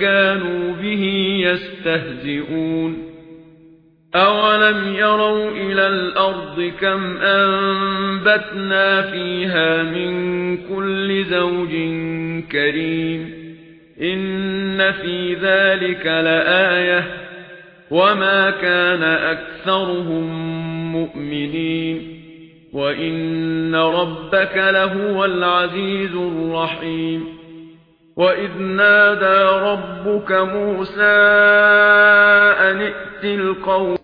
وَكَانُوا بِهِ يَسْتَهْزِئُونَ أَوَلَمْ يَرَوْا إِلَى الْأَرْضِ كَمْ أَنبَتْنَا فِيهَا مِن كُلِّ زَوْجٍ كَرِيمٍ إِنَّ فِي ذَلِكَ لَآيَةً وَمَا كَانَ أَكْثَرُهُم مُؤْمِنِينَ وَإِنَّ رَبَّكَ لَهُوَ الْعَزِيزُ الرَّحِيمُ وَإِذْ نَادَى رَبُّكَ مُوسَىٰ أَنِ ائْتِ الْقَوْمَ